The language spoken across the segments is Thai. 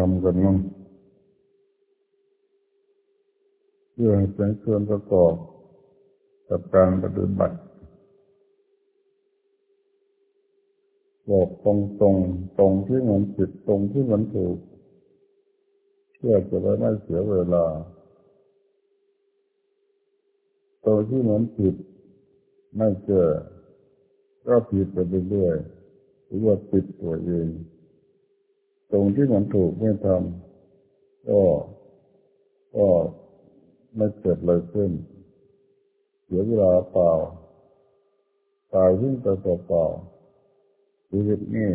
ทำกันมั่งเพื่อให้เป็นส่วนประกอบกับการปฏิบัติบอกตรงตรงตรงที่มันผิดตรงที่มันถูกเพื่อจะได้ไม่เสียเวลาตรงที่มันผิดไม่เจอก็ผิดไปเรื่อยๆหรือว่าปิดตัวเอง ตรงที่มันถูกไม่ทำก็ก็ไม่เกิดอะไรขึ้น เสียเวลาเปล่าตายขึ้นไปเปล่าชีวิตนี้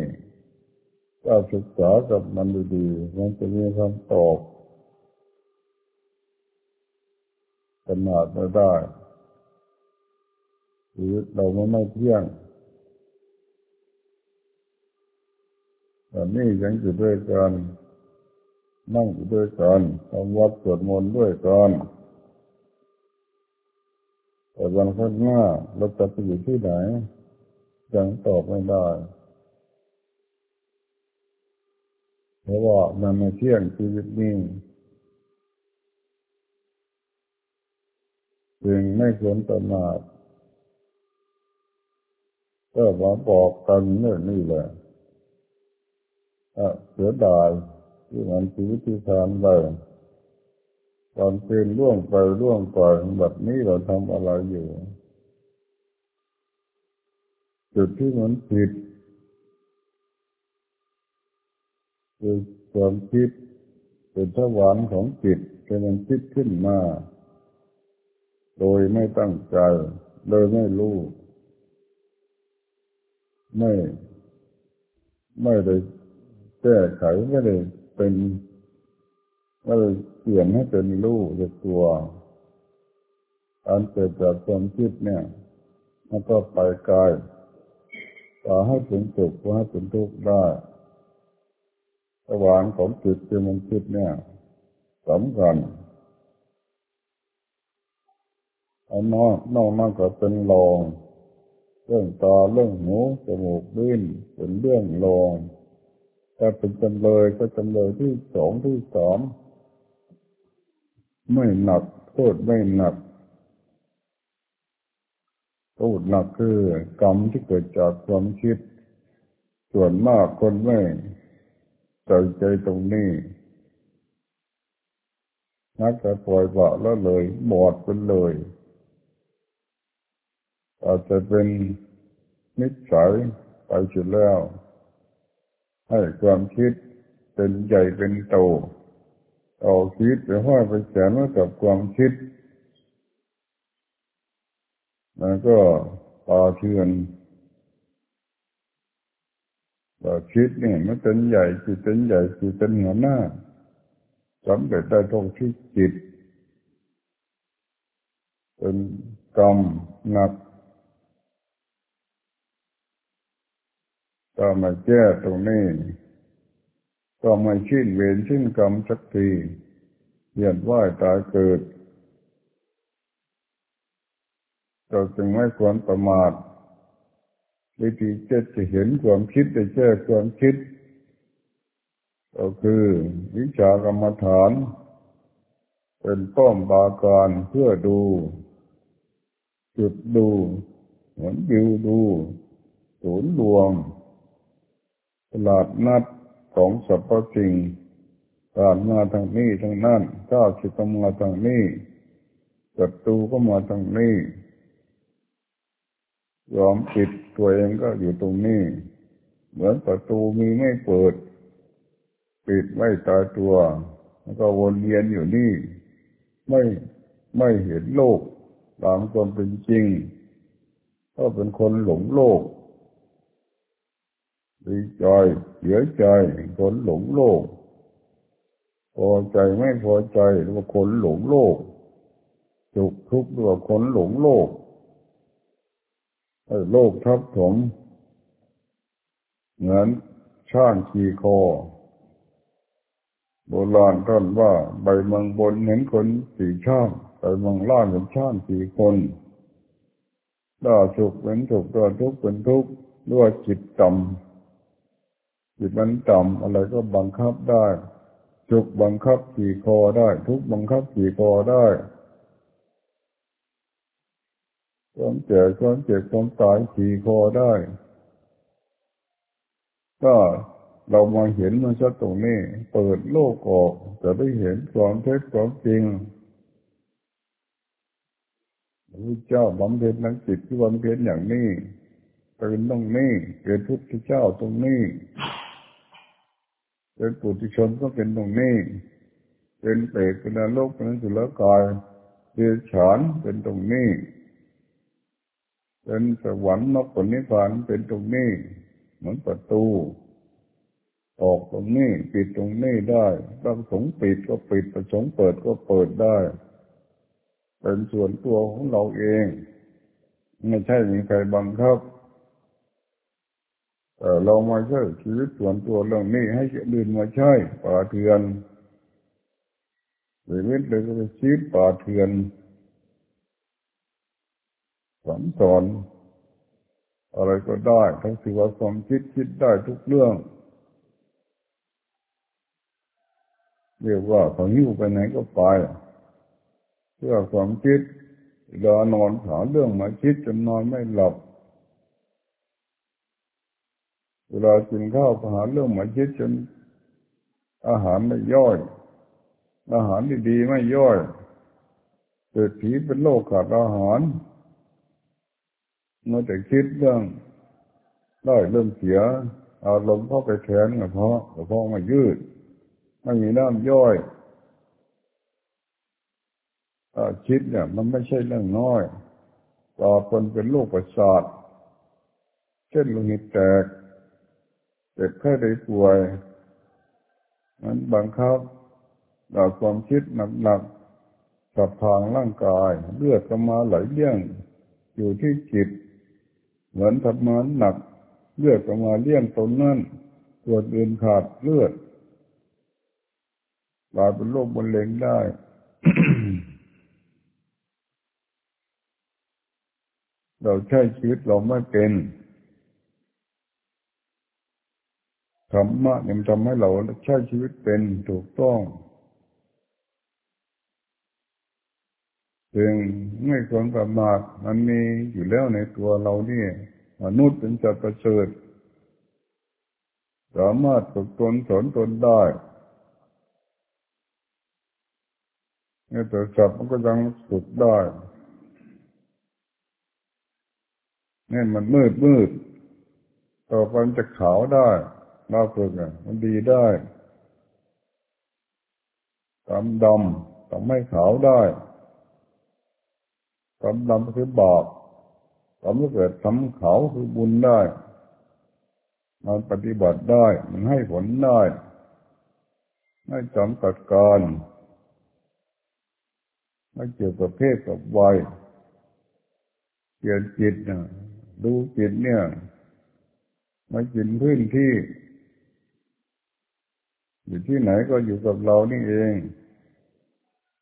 ถ้าศึกษากับมันดีๆมันจะมีคำตอบขนาดไม่ได้ชีวิตเราไม่ไม่เที่ยง แต่นี่ยังอยู่ด้วยกันนั่งอยู่ด้วยกันทำวัดสวดมนต์ด้วยกันแต่วันข้างหน้าเราจะไปอยู่ที่ไหน ยังตอบไม่ได้เพราะว่ามันไม่เที่ยงชีวิตนี้จึงไม่ควรประมาทก็มาบอกกันเรื่องนี้แหละ เสียดายที่มันชีวิตที่ทานไปตอนเป็นร่วงไปร่วงไปแบบนี้เราทำอะไรอยู่ จุดที่มันผิดคือความคิดเป็นทวารของจิตเป็นมันคิดขึ้นมา โดยไม่ตั้งใจ โดยไม่รู้ ไม่ ไม่ได้ แก้ไขไม่ได้เป็นไม่ได้เปลี่ยนให้เป็นรู้จากตัวการเกิดจากความคิดเนี่ยมันก็ไปไกลต่อให้เป็นสุขก็ให้เป็นทุกข์ได้สว่างของจิตที่มันคิดเนี่ยสำคัญอันนอกนอกนั่นก็เป็นรองเรื่องตาเรื่องหูจมูกลิ้นเป็นเรื่องรอง ถ้าเป็นจำเลยก็จำเลยที่สองที่สามไม่หนักโทษไม่หนักโทษหนักคือกรรมที่เกิดจากความคิด ส่วนมากคนไม่ใจใจตรงนี้นักจะปล่อยบะแล้วเลยบอดไปเลยอาจจะเป็นนิสัยไปสุดแล้ว ให้ความคิดเป็นใหญ่เป็นโตเอาคิดไปห้อยไปแขนไว้กับความคิดมันก็ปาเทือนว่าคิดเนี่ยมันเป็นใหญ่คือเป็นใหญ่คือเป็นหัวหน้าสำเร็จได้ตรงที่จิต เป็นกรรมหนัก ก็มาแก้ตรงนี้ ก็ไม่ชื่นเวรชื่นกรรมสักทีเยียนว่ายตายเกิดเราจึงไม่ควรประมาทวิธีจะจะเห็นความคิดได้แก้ความคิด ก็คือวิชากรรมฐาน เป็นป้อมบาการเพื่อดู จุดดู เหมือนวิวดูศูนย์รวม ลาดนัดของสรรพสิ่งผ่านมาทางนี้ทางนั้นก้าวสิตมาทางนี้ศัตรูก็มาทางนี้ยอมปิดตัวเองก็อยู่ตรงนี้ เหมือนประตูมีไม่เปิด ปิดไม่ตายตัว แล้วก็วนเวียนอยู่นี่ ไม่ไม่เห็นโลกตามความเป็นจริง ก็เป็นคนหลงโลก ดีใจเสียใจคนหลงโลกพอใจไม่พอใจหรือว่าคนหลงโลกสุขทุกข์หรือว่าคนหลงโลกโลกทับถมเหมือนช่างขี่คอ โบราณท่านว่าใบมังบนเห็นคนสี่ช่างใบมังล่างเห็นช่างสี่คนด่าสุขเป็นสุขด่าทุกข์เป็นทุกข์ด้วยจิตต่ำ จิตมันต่ำอะไรก็บังคับได้สุขบังคับขี่คอได้ ทุกบังคับขี่คอได้ความเจ็บความเจ็บความตายขี่คอได้ก็เรามาเห็นมันชัดตรงนี้ เปิดโลกออกจะได้เห็นความเท็จความจริงพระเจ้าบำเพ็ญนักจิตที่บำเพ็ญอย่างนี้เป็นตรงนี้เป็นพุทธเจ้าตรงนี้ เป็นปุถุชนก็เป็นตรงนี้ เป็นเปรตเป็นนรกเป็นสุรกายเดรัจฉานเป็นตรงนี้เป็นสวรรค์นกผลนิพพานเป็นตรงนี้ เหมือนประตู ออกตรงนี้ ปิดตรงนี้ได้ต้องสงปิดก็ปิดประสงค์เปิดก็เปิดได้ เป็นส่วนตัวของเราเอง ไม่ใช่มีใครบังคับ เรามาใช้ชีวิตส่วนตัวเรื่องนี้ให้ดื่นมาใช้ป่าเถื่อนชีวิตเลยก็เป็นชีวิตป่าเถื่อนสอนสอนอะไรก็ได้ทั้งสิ่ว่าความคิดคิดได้ทุกเรื่อง เรียกว่าเขาหิ้วไปไหนก็ไปเพื่อความคิดเวลานอนหาเรื่องมาคิดจนนอนไม่หลับ เวลากินข้าวก็หารเรื่องมาคิดจนอาหารไม่ย่อย อาหารดีๆไม่ย่อยเกิดผีเป็นโรคขาดอาหารเมื่อแต่คิดเรื่องได้เริ่มเสียอารมณ์เข้าไปแทนกระเพาะกระเพาะมายืดไม่มีน้ำย่อยถ้าคิดเนี่ยมันไม่ใช่เรื่องน้อย ต่อคนเป็นโรคประสาทเช่นโลหิตแตก เจ็บแค่ได้ป่วยนั้นบังคับเราความคิดหนักๆกับทางร่างกายเลือดก็มาไหลเลี้ยง อยู่ที่จิต เหมือนทำมานหนัก เลือดก็มาเลี้ยงตรงนั้นตัวอื่นขาดเลือดกลายเป็นโรคบนเลงได้เราใช้ชีวิตเราไม่เป็น ธรรมะเนี่ยทำให้เราใช้ชีวิตเป็นถูกต้องจึงไม่ควรประมาทมันมีอยู่แล้วในตัวเราเนี่ยมนุษย์เป็นจัตประเสริฐสามารถฝึกตนสอนตนได้เนี่ยแต่จับมันก็ยังฝึกได้เนี่ยมันมืดมืด ต่อไปมันจะขาวได้ เราฝึกอะมันดีได้ดำดำทำให้ขาวได้ดำดำคือบาปทำให้เกิดทำขาวคือบุญได้มันปฏิบัติได้ มันให้ผลได้ไม่จำกัดการไม่เกี่ยวกับเพศกับวัยเปลี่ยนจิตนี่ยดูจิตเนี่ยมากินพื้นที่ อยู่ที่ไหนก็อยู่กับเรานี่เอง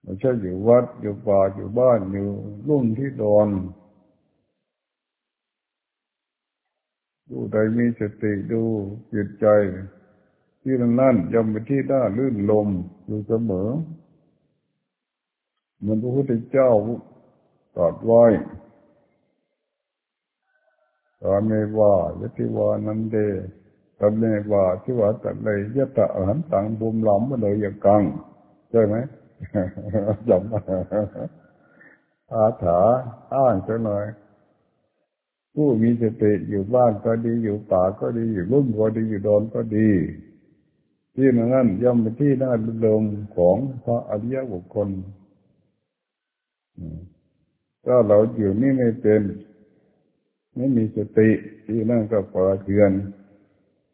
ไม่ใช่อยู่วัดอยู่ป่าอยู่บ้านอยู่รุ่มที่ดอนดูใดมีสติดูจิตใจ ที่นั่นนั่นย่อมเป็นที่น่าลื่นลมอยู่เสมอเหมือนพระพุทธเจ้าตรัสไว้ตอนไม่ว่ายติวานันเดำเนว่าที่ว่าตัดเลยยะตะหันตังบุมหลอมมาเลยอย่างกังใช่ไหมจำอาถาอ้างจะหน่อย ผู้มีสติอยู่บ้านก็ดีอยู่ป่าก็ดีอยู่รุ่มก็ดีอยู่ดอนก็ดี ที่นั้นย่อมเป็นที่น่าลมของพระอริยบุคคลถ้าเราอยู่นี่ไม่เป็น ไม่มีสติที่นั่นก็ปลาเทือน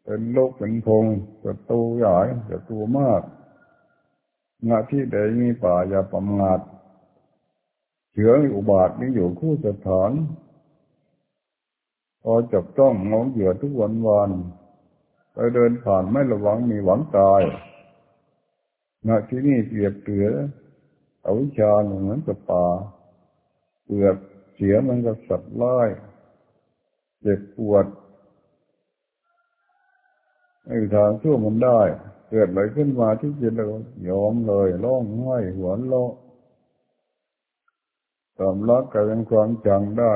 เป็นโลกเป็นพงศัตรูใหญ่ศัตรูมากงาที่ใดมีป่าอย่าประมาทเชื้ออุบาทนี้อยู่คู่สถานพอจับต้องมองเหยื่อทุกวันวันไปเดินผ่านไม่ระวังมีหวังตายงาที่นี่เปรียบเตือเอาวิชาเหมือนกับป่าเปลือกเสียมันกับสัตว์ไล่เจ็บปวด ไม่มีทางช่วยมันได้ เกิดอะไรขึ้นมาที่จิตเรายอมเลยร้องไห้หัวโลตามรักกลายเป็นความจังได้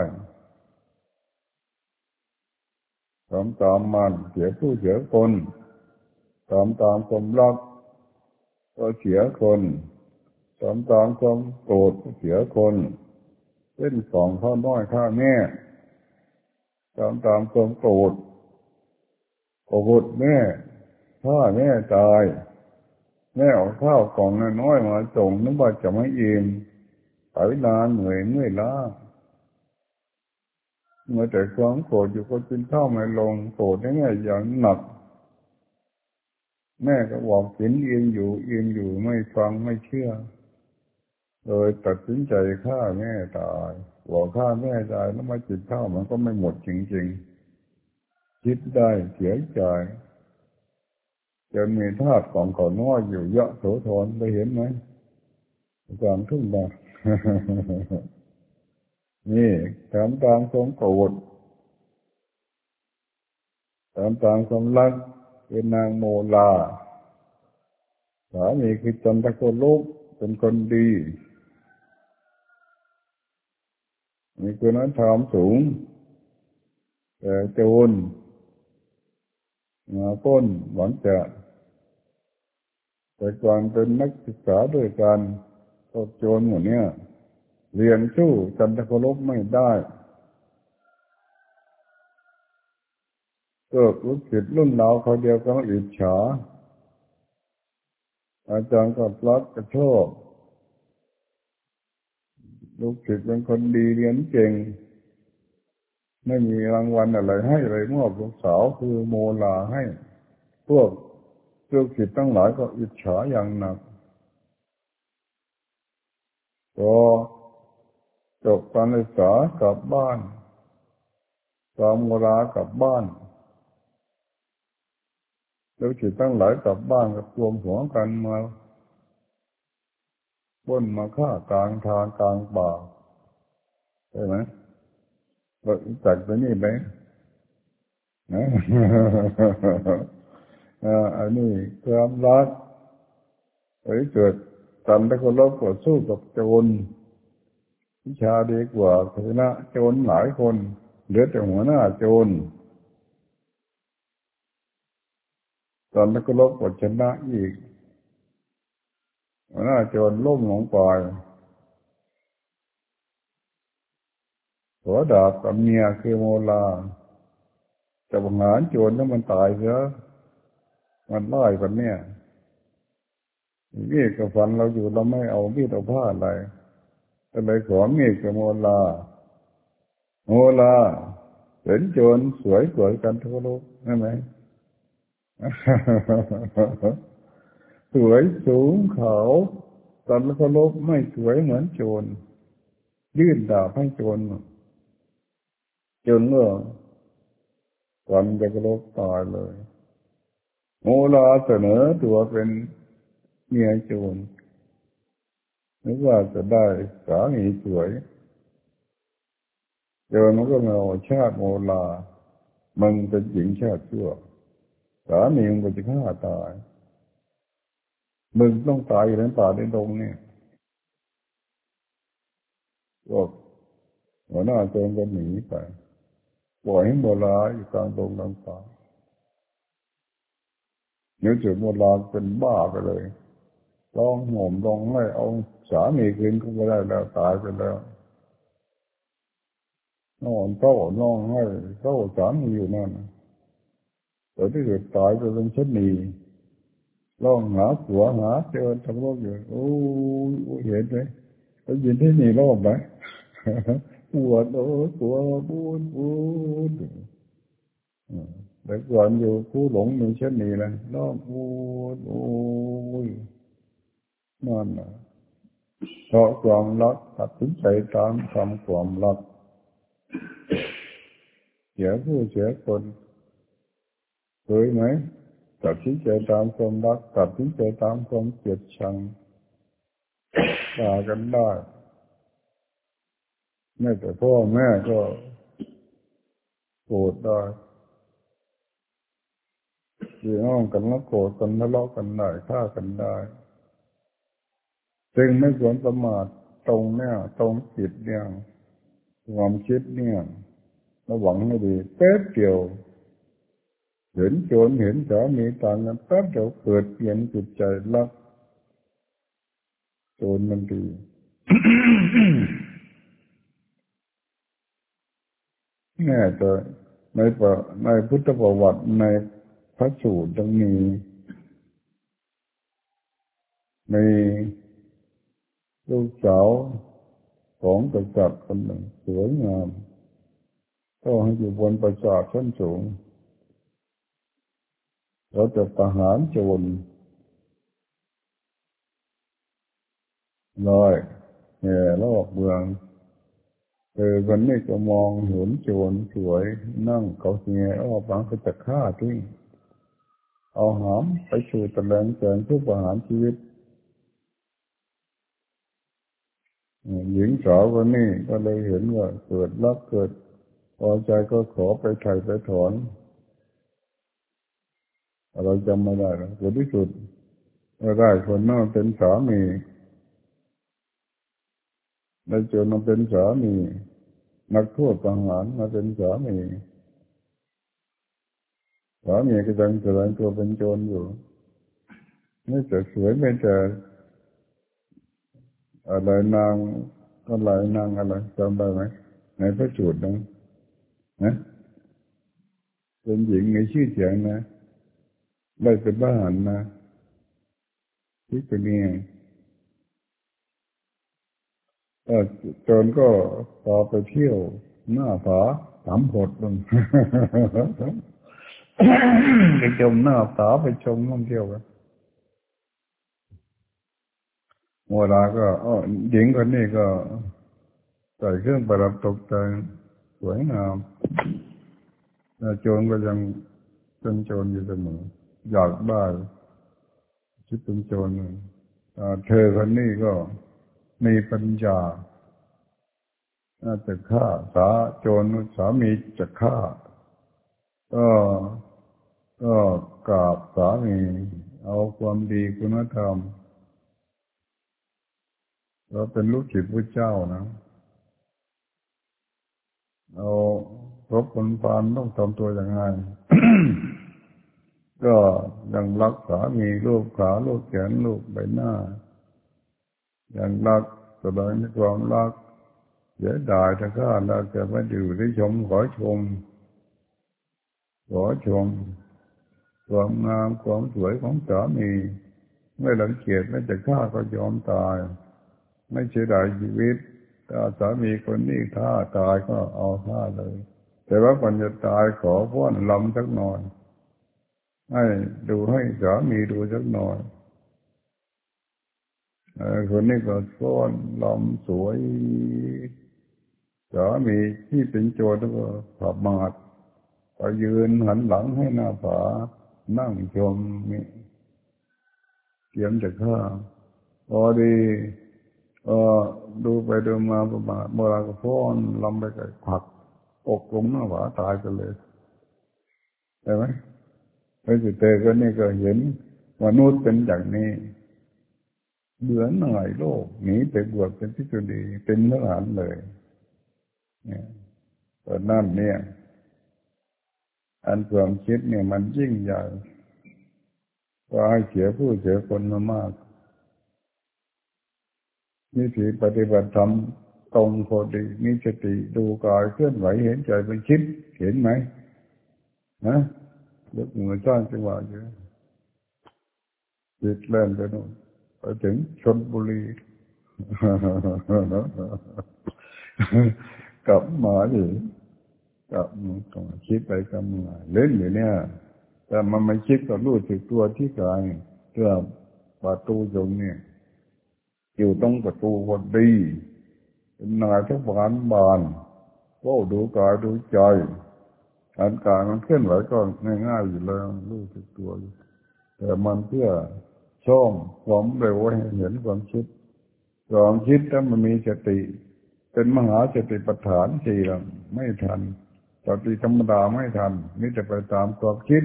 ตามตามมันเสียผู้เสียคนตามตามความรักก็เสียคนตามตามความโกรธเสียคนเล่นสองข้าน้อยข้าแม่ตามตามความโกรธ โกรธแม่พ่อแม่ตาย แม่เอาข้าวกล่องน้อยมาส่งนึกว่าจะไม่อิ่มไปนานเหนื่อยเมื่อยล้าเมื่อแต่ความโกรธอยู่ก็กินข้าวไม่ลงโกรธนี่อย่างหนัก แม่ก็บอกกินเองอยู่เองอยู่ไม่ฟังไม่เชื่อเลยตัดสินใจฆ่าแม่ตายบอกฆ่าแม่ตายแล้วมาจิตข้าวมันก็ไม่หมดจริงๆ คิดได้เสียใจจะมีธาตุของขอน้อยอยู่เยอะโสธรไปเห็นไหมความทุ่งดานี่ตามตามสมโกรธตามตามสมรักเป็นนางโมลาสามีคือจันทโกลุกเป็นคนดี มีคุณธรรมสูงแต่โจร มาป้นหวังจะแต่ก่อนเป็นนักศึกษาด้วยกันก็โจรหมดเนี่ย เรียนสู้จันทคลบไม่ได้เกิดรู้สึกรุ่นเราเขาเดียวก็อิจฉา อาจารย์ก็รักก็ชอบลูกศิษย์เป็นคนดีเรียนเก่ง ไม่มีรางวัลอะไรให้เลยมอบลูกสาวคือโมลาให้ พวกลูกศิษย์ตั้งหลายก็อิจฉาอย่างหนักก็จบการศึกษากลับบ้านตามเวลากลับบ้านแล้วจิตตั้งหลายกลับบ้านกับรวมหัวกันมาบนมาฆ่ากลางทางกลางป่าใช่ไหม เราจัดไปนี่ไหมนะอันนี้ความรักเอ้ยเกิดตันแล้ก็ลบกดสู้กับโจรวิชาดีกว่าชนะโจรหลายคนเหลือแต่หัวหน้าโจรตอนนั้นก็ลบกดชนะอีกหัวหน้าโจรล้มลงไป หัวดาบกับเมียคือโมลาจะบังหารโจรแล้วมันตายเสียมันไล่กันเนี่ยมีดกับฟันเราอยู่เราไม่เอามีดเอาผ้าอะไรก็เลยขอมีดกับโมลา โมลาเห็นโจรสวยกว่ากันทั่วโลกใช่ไหมสวยสูงเขาตอนแล้วก็ลบไม่สวยเหมือนโจรยื่นดาบให้โจร จนเมื่อก่อนจะกลบตายเลย โมลาเสนอตัวเป็นเมียโจรนึกว่าจะได้สามีสวยโจรมันก็มาชาติโมลา มันเป็นหญิงชาติชั่ว สามีมันจะฆ่าตาย มึงต้องตายอยู่ในป่าในดงเนี่ยบอกหัวหน้าโจรก็หนีไป ปล่อยให้โมลาอยู่กลางดงกลางป่าเนื้อจุดโมลาเป็นบ้าไปเลยร้องห่มร้องไม่เอาสามีคืนก็ไม่ได้แล้วตายไปแล้วนอนเศร้านอนให้เศร้าสามีอยู่นั่นแต่ที่เกิดตายจะเป็นชนีร้องหาผัวหาเจอทั้งโลกอยู่โอ้เห็นไหมแล้วยินที่นี่รอบไหม ปวดโอ้ปวดปวดปวดแต่ก่อนอยู่ผู้หลงมีชนีเลยร้องปวดโอ้ยนั่นนะเพราะความรักตัดสินใจตามคำความรักเสียผู้เสียคนเคยไหมตัดสินใจตามความรักตัดสินใจตามความเกลียดชังด่ากันได้ แม่แต่พ่อแม่ก็โกรธได้พี่น้องกันแล้วโกรธกันทะเลาะกันได้ฆ่ากันได้จึงไม่ควรประมาทตรงเนี่ยตรงจิตเนี่ยความคิดเนี่ยระวังให้ดีแป๊บเดียว เห็นโจรเห็นสามีต่างกันแป๊บเดียวเกิดเปลี่ยนจิตใจรักโจรมันดี แน่จะในประในพุทธประวัติในพระสูตรต้องมีมีลูกสาวของกษัตริย์คนหนึ่งสวยงามก็ให้อยู่บนประสาทชั้นสูงเราจะประหารโจรลอยแห่รอบเมือง เออวันนี้ก็มองเห็นโจรสวยนั่งเขาเหียอ้อบางก็จะฆ่าทิ้งเอาหามไปชูตะแลงแสงเพื่อประหารชีวิตหญิงสาวคนนี้ก็เลยเห็นว่าเกิดรักเกิดพอใจก็ขอไปไถ่ไปถอนเราจำไม่ได้แล้วที่สุดไม่ได้คนนั้นเป็นสามี ได้เจอมาเป็นสามีนักโทษประหารมาเป็นสามีสามีก็ยังแสดงตัวเป็นโจรอยู่ไม่แต่สวยไม่แต่อะไรนางอะไรนางอะไรจำได้ไหมในพระจูดนั้นนะเป็นหญิงมีชื่อเสียงนะได้เป็นบ้านนะที่เป็นนี่ จนก็พอไปเที่ยวหน้าผาสามหดลงไปชมหน้าผาไปชมท่องเที่ยวกันเวลาก็อ๋อหญิงคนนี้ก็ใส่เครื่องประดับตกแต่งสวยงามโจรก็ยังเป็นโจรอยู่เสมออยากได้คิดเป็นโจรเธอคนนี้ก็ มีปัญญาน่าจะฆ่าสาโจรสามีจะฆ่าก็ก็กราบสามีเอาความดีคุณธรรมเราเป็นลูกศิษย์พระเจ้านะเอารบคนพานต้องทำตัวอย่างไรก็ยังรักษามีรูปขาลูกแขนลูกใบหน้า ยังรักแสดงความรักเสียดายถ้าข้าเราจะไม่ดูได้ชมขอชม ขอชม ความงามความสวยของสามีไม่หลังเกียจไม่จะฆ่าก็ยอมตาย ไม่เสียดายชีวิตถ้าสามีคนนี้ถ้าตายก็เอาท่าเลย แต่ว่าก่อนจะตายขอพ้อนลำสักหน่อยให้ดูให้สามีดูสักหน่อย คนนี้ก็ฟ้อนลำสวยสามีที่เป็นโจรก็ขับมาดไปยืนหันหลังให้หน้าผา นั่งชมนี่เตรียมจะฆ่าพอดีเออดูไปดูมาประมาณเมื่อไรก็ฟ้อนลำไปกับผักอกลงหน้าผาตายกันเลยใช่ไหมพระสุเตก็นี่ก็เห็นมนุษย์เป็นอย่างนี้ เบื่อหน่ายโลกหนีไปบวชเป็นพิจุดีเป็นทหลารเลยเนี่ยตอนนั้นเนี่ย อันความคิดเนี่ยมันยิ่งใหญ่ก็ให้เสียผู้เสียคนมามากมีถีปฏิบัติธรรมตรงพอดีมีสติดูกายเคลื่อนไหวเห็นใจเป็นคิดเห็นไหมนะยกมือสร้างจังหวะอยู่จิตเล่นไปโน่น ถึงชนบุรีกลับมาอยู่กับคิดไปกำมาเล่นอยู่เนี่ย แต่มันไม่คิดก็รู้สึกตัวที่กายเพื่อประตูตรงนี้อยู่ตรงประตูพอดีเป็นนายทุกบานบานก็ดูกายดูใจการการมันเคลื่อนไหวก็ง่ายๆอยู่แล้วรู้สึกตัวแต่มันเพื่อ ช่องความเร็วให้เห็นความคิดความคิดถ้ามันมีสติ เป็นมหาสติปัฏฐานสี่ลไม่ทันสติธรรมดาไม่ทันมิแต่ไปตามความคิด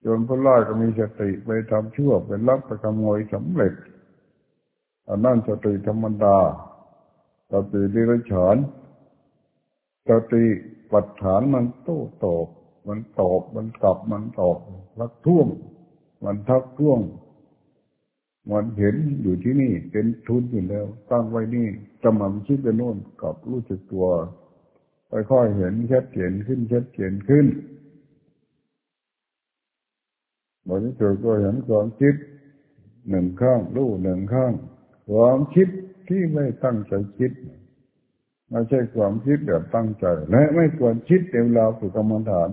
โจรผู้ร้ายก็มีสติไปทำชั่วไปลักไปขโมยสำเร็จอันนั้นสติธรรมดาสติดิรฉานสติปัฏฐานมันโต้ตอบ มันตอบมันกลับมันตอบรักท่วง มันทักท่วงมันเห็นอยู่ที่นี่ เป็นทุนอยู่แล้ว ตั้งไว้นี่จำมันคิดไปโน่นกับรู้สึกตัวค่อยๆเห็นชัดเจนขึ้นชัดเจนขึ้นบริสุทธิ์ก็เห็นความคิดหนึ่งข้างรู้หนึ่งข้างความคิดที่ไม่ตั้งใจคิดไม่ใช่ความคิดแบบตั้งใจ และไม่ควรคิดเวลาฝึกกรรมฐาน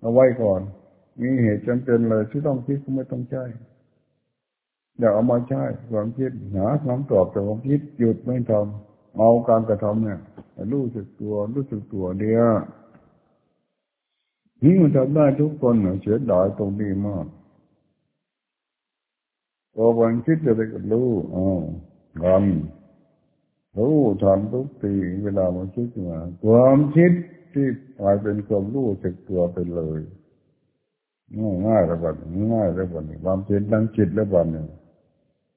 เอาไว้ก่อน มีเหตุจำเป็นเลยที่ต้องคิดก็ไม่ต้องใช้อย่าเอามาใช้ความคิดหาคำตอบจากความคิดหยุดไม่ทำเอาการกระทำเนี่ยรู้สึกตัวรู้สึกตัวเดียวนี่มันทำได้ทุกคนเสียดายตรงนี้มากพอวันคิดจะไปกับรู้อ๋อกันรู้ทันทุกทีเวลามันคิดมาความคิดที่กลายเป็นความรู้สึกตัวไปเลย ง่ายง่ายแล้วบัดง่ายแล้วบัดความเพียรดังจิตแล้วบัดเนี่ย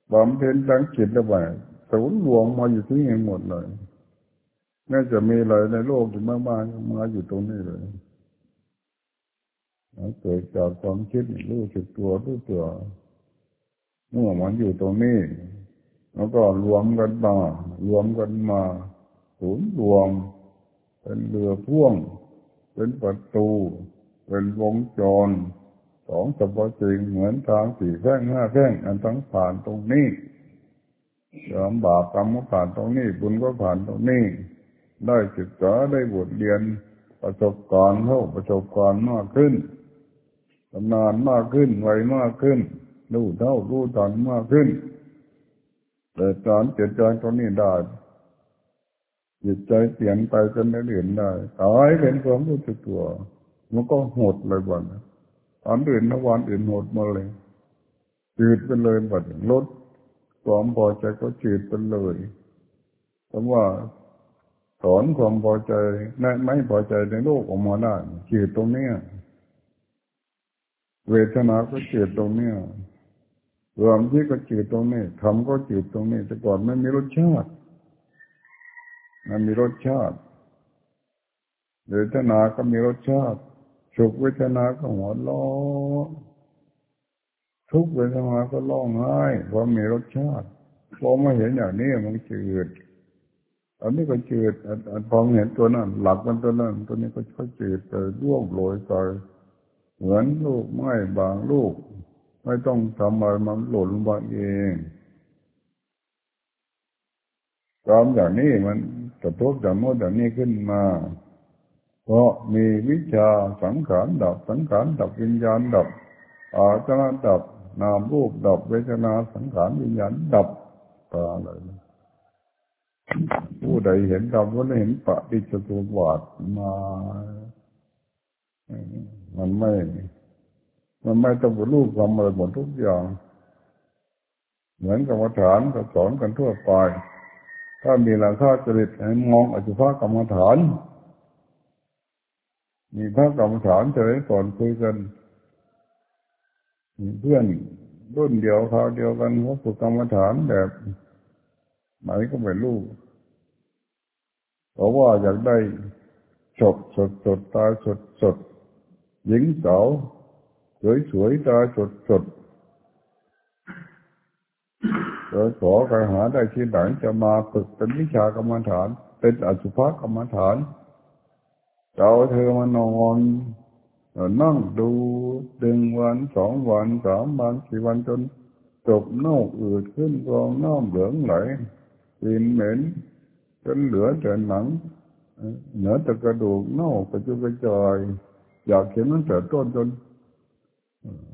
ความเพียรดังจิตแล้วบัดศูนย์รวมมาอยู่ที่นี่หมดเลยแม้จะมีอะไรในโลกที่มากๆมาอยู่ตรงนี้เลยเกิดจากความคิดรู้สึกตัวรู้ตัวเมื่อมันอยู่ตรงนี้แล้วก็รวมกันมารวมกันมาศูนย์รวม เป็นเรือพ่วง เป็นประตู เป็นวงจร สองสัพจริงเหมือนทางสี่แท่งห้าแท่งอันทั้งผ่านตรงนี้ยอมบาปกรรมก็ผ่านตรงนี้ บุญก็ผ่านตรงนี้ ได้ศึกษาได้บทเรียนประสบการณ์เท่าประสบการณ์มากขึ้นชำนาญมากขึ้นไวมากขึ้นรู้เท่ารู้ทันมากขึ้นเกิดการเปลี่ยนใจตรงนี้ได้จิตใจเปลี่ยนไปจนได้เห็นได้ตายเป็นความรู้สึกตัว มันก็หดเลยบ่น อนอื่นทวันอื่นหดมาเลยจืดไปเลยบ่นลดความพอใจก็จืดไปเลยเพราะว่าสอนความพอใจไม่พอใจในโลกออกมาได้จืดตรงเนี้ยเวทนาก็จืดตรงเนี้ยรวมที่ก็จืดตรงนี้ทำก็จืดตรงนี้ แต่ก่อนไม่มีรสชาติ มันมีรสชาติเวทนาก็มีรสชาติ สุขเวทนาก็หัวล้อทุกเวทนาก็ร้องไห้เพราะมีรสชาติพอมาเห็นอย่างนี้มันจืด อันนี้ก็จืดอันพอเห็นตัวนั้น หลักมันตัวนั้น ตัวนี้ก็ค่อยจืดไปร่วงโรยไปเหมือนลูกไม้บางลูก ไม่ต้องทำอะไรมันหล่นลงมาเองตามอย่างนี้มันกระทบจากโน้นอย่างนี้ขึ้นมา เพราะมีวิชาสังขารดับสังขารดับวิญญาณดับอาจารดับนามรูปดับเวทนาสังขารวิญญาณดับตาเลยผู้ใดเห็นธรรมก็ได้เห็นปฏิจจสมุปบาทมา มันไม่ มันไม่ต้องรรลุความอะไรหมดทุกอย่าง เหมือนกรรมฐานก็สอนกันทั่วไป ถ้ามีราคาจริตให้มองอจุภากรรมฐาน มีพระกรรมฐานจะได้สอนคุยกันเพื่อนรุ่นเดียวคราเดียวกันเขาฝึกกรรมฐานแบบไหนก็ไม่รู้เพราะว่าอยากได้สดสดสดตาสดสดหญิงสาวสวยสวยตาสดสดเราขอการหาได้ที่ไหนจะมาฝึกเป็นวิชากรรมฐาน เป็นอสุภกรรมฐาน เราเธอมานอนนั่งดูดึงวันสองวันสามวันสี่วันจนจบน่าอืดขึ้นกองน้ำเหลืองไหลกลิ่นเหม็นจนเหลือแต่หนังเหนือแต่กระดูกน่ากระจุกกระจายอยากเห็นมันแต่ต้นจน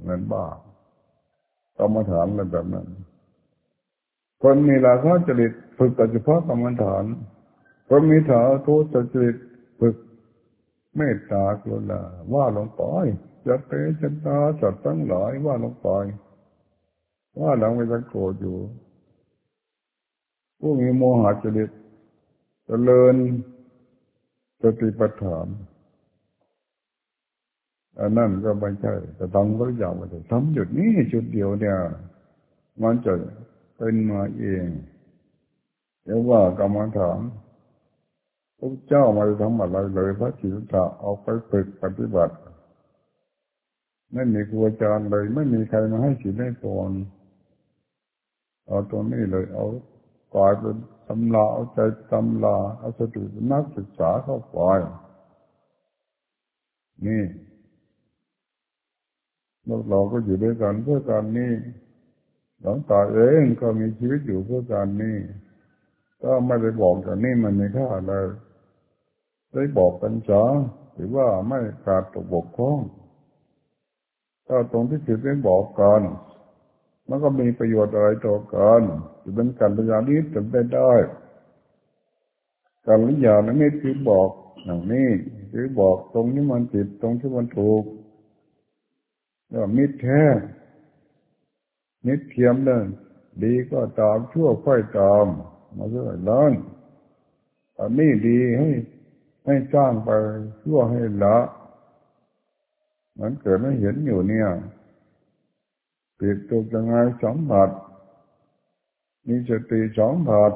เงินบ้ากรรมฐานอะไรแบบนั้น คนมีราคะจริตฝึกปัจจุบันกรรมฐานคนมีถาโทษจริตฝึก เมตตากรุณาว่าลงไปจะเตะจะตาจัดตั้งหลายว่าลงไปว่าหลังไม่จะโกรธอยู่ผู้มีโมหะจริตจเจริญสติปัฏฐานอันนั่นก็ไม่ใช่แต่ทำก็อย่างว่าทำจุดนี้จุดเดียวเนี่ย มันจะเป็นมาเองเรียกว่ากรรมฐาน พระเจ้ามาทำอะไรเลยพระจิตตะเอาไปฝึกปฏิบัติไม่มีครูอาจารย์เลย ไม่มีใครมาให้สินให้พรเอาตัวนี้เลย เอากายเป็นตำลาเอาใจตำลาเอาสติเป็นนักศึกษาเข้าไปนี่เราเราก็อยู่ด้วยกันเพื่อการนี้หลังตาเองก็มีชีวิตอยู่เพื่อการนี้ ก็ไม่ได้บอกกันนี่มันไมีค่าอะไร ได้บอกกันจ้าหรือว่าไม่ขาดตกบกพร่องถ้าตรงที่จิตได้บอกกันมันก็มีประโยชน์อะไรต่อกันจะเป็นการปัญญานี้จะเป็นได้การปัญญานั้นไม่คือบอกอย่างนี้คือบอกตรงที่มันผิดตรงที่มันถูกแล้วมิดแท้มิดเทียมเลยดีก็ตามชั่วค่อยตามมาเรื่อยๆอันนี้ดีให้ ให้สร้างไปชั่วให้ละมันเกิดไม่เห็นอยู่เนี่ยปิดตัวยังไงสองบาทมีสติสองบาท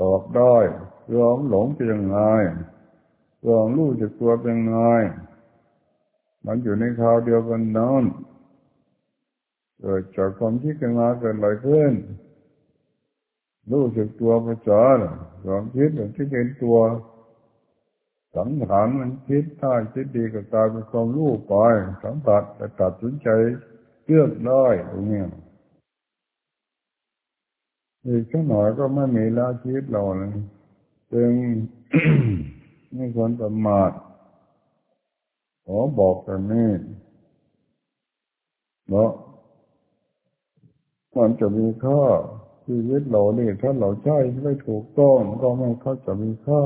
ตอบได้เรื่องหลงเป็นยังไงเรื่องรู้จักตัวเป็นยังไงมันอยู่ในคราวเดียวกันนั้นเกิดจากความคิดกันมาเกิดอะไรขึ้น รู้จักตัวประจานความคิดที่เป็นตัว สังขารมันคิดได้คิดดีก็กลายเป็นความรู้ไปสัมผัสแต่ตัดสินใจเลือกได้ตรงนี้อีกสักหน่อยก็ไม่มีละชีวิตเราเลยจึงไม่ควรประมาทขอบอกกันนี่เนาะมันจะมีค่า ชีวิตเราเนี่ยถ้าเราใช้ไม่ถูกต้องก็ไม่เขาจะมีค่า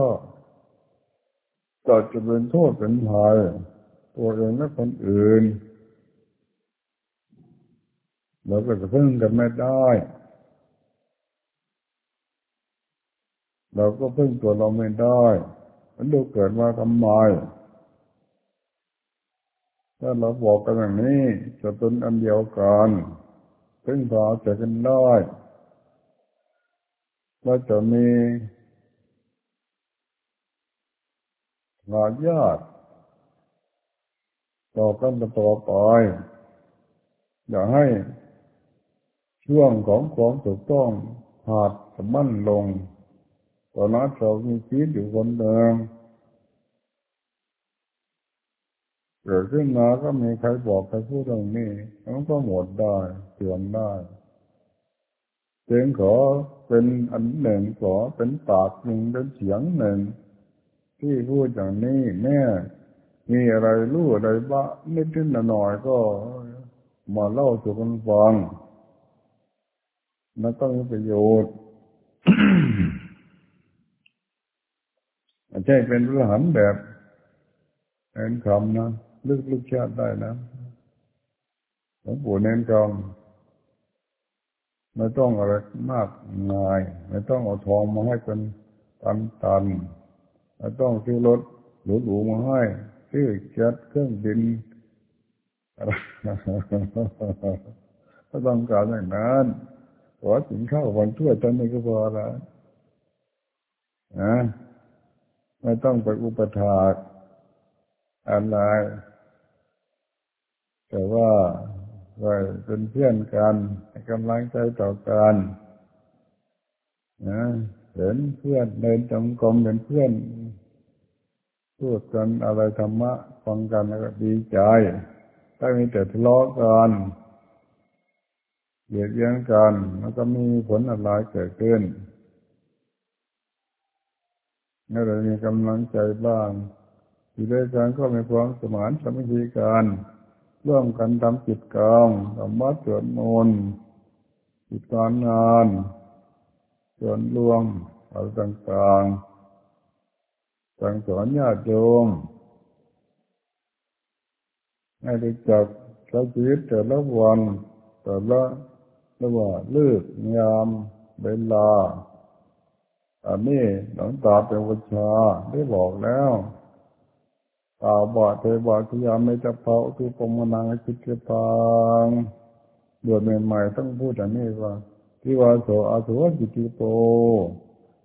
ก็จะเป็นโทษเป็นภัยตัวเองและคนอื่นเราก็จะพึ่งกันไม่ได้ เราก็พึ่งตัวเราไม่ได้ มันดูเกิดมาทำไมถ้าเราบอกกันอย่างนี้จะเป็นอันเดียวกันพึ่งพาจะกันได้ เราจะมีงานญาติต่อกันต่อไปอย่าให้ช่วงของความถูกต้องหาดสมั่นลงตอนนั้นเรามีชีวิตอยู่คนเดิมเกิดขึ้นมาก็มีใครบอกใครพูดตรงนี้มันก็หมดได้เตือนได้ เสียงขอเป็นอันหนึ่งขอเป็นปากหนึ่งเป็นเสียงหนึ่ง ที่พูดอย่างนี้แม่มีอะไรรู้อะไรบ้างนิดนิดหน่อยก็มาเล่าสู่กันฟังมันต้องมีประโยชน์ไม่ใช่เป็นรหันแบบเป็นคำนะลึกลึกชาติได้นะหลวงปู่เน้นคำ ไม่ต้องอะไรมากมาย ไม่ต้องเอาทองมาให้เป็นตันตันไม่ต้องซื้อรถหรูๆมาให้ซื้อเจ็ตเครื่องบินก็ต้องการอย่างนั้นขอถึงข้าววันทั่วตอนนี้ก็พอล้วนะไม่ต้องไปอุปถากอะไรแต่ว่า ไว้เป็นเพื่อนกันให้กำลังใจต่อกันนะเห็นเพื่อนเดินจงกรมเป็นเพื่อนพูดกันอะไรธรรมะฟังกันแล้วก็ดีใจถ้ามีแต่ทะเลาะกันเบียดเบียนกันมันก็มีผลอะไรเกิดขึ้นนี่เรามีกำลังใจบ้างอยู่ด้วยกันก็มีความสมานสมัคคีกัน ร่วมกันทำกิจกรรมทำวัดสวดมนต์กิจการงานส่วนรวมอะไรต่างๆสั่งสอนญาติโยมให้ได้จับใช้ชีวิตแต่ละวันแต่ละระหว่าเลือกยามเวลาอันนี้หลังตาเป็นวิชาได้บอกแล้ว ป่าบาเทบาทิยามไม่จะเผาทุปมนังจิตเกปังเดือนใหม่ๆต้องพูดอย่างนี้ว่าที่ว่าโสอาสุวจิติโป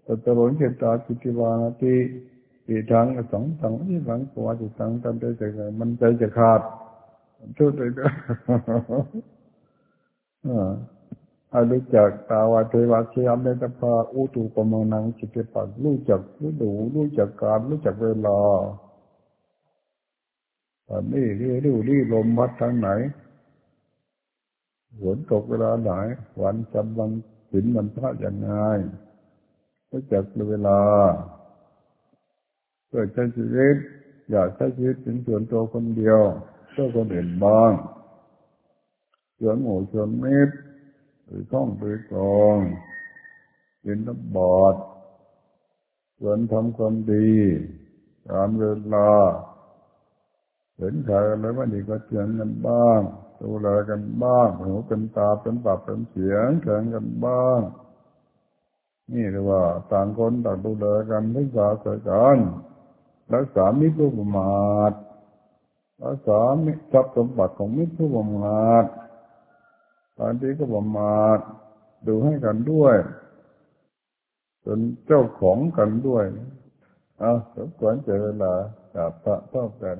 ตัตรนเจตาจิติวานาติอีทางสองทางที่หลังตัวจิตทางทำใจใจมันใจจะขาดช่วยเลยนะอารู้จักตาวาเทวาเชียมได้ตพาอุตุปมนังจิตปักรู้จักรู้ดูรู้จักการรู้จักเวลา ตอนนี้รีดูรีลมพัดทางไหนฝนตกเวลาไหนวันจำวันสินวันพระอย่างไงรู้จักเวลาเพื่อใช้ชีวิต อยากใช้ชีวิตเป็นส่วนตัวคนเดียวเพื่อคนอื่นบ้างส่วนหมู่ส่วนมิตรหรือท่องหรือกองเป็นนับบอดส่วนทำความดีตามเวลา เห็นใครอะไรว่าดีก็เตือนกันบ้างดูแลกันบ้างหูเป็นตาเป็นปากเป็นเสียงแข่งกันบ้าง นี่เรียกว่าต่างคนต่างดูแลกันรักษาเกิดกันรักษามิตรผู้ประมาทรักษาทรัพย์สมบัติของมิตรผู้ประมาทบางทีก็ประมาทดูให้กันด้วยจนเจ้าของกันด้วยอะสมควรเจอเวลาจับพระชอบกัน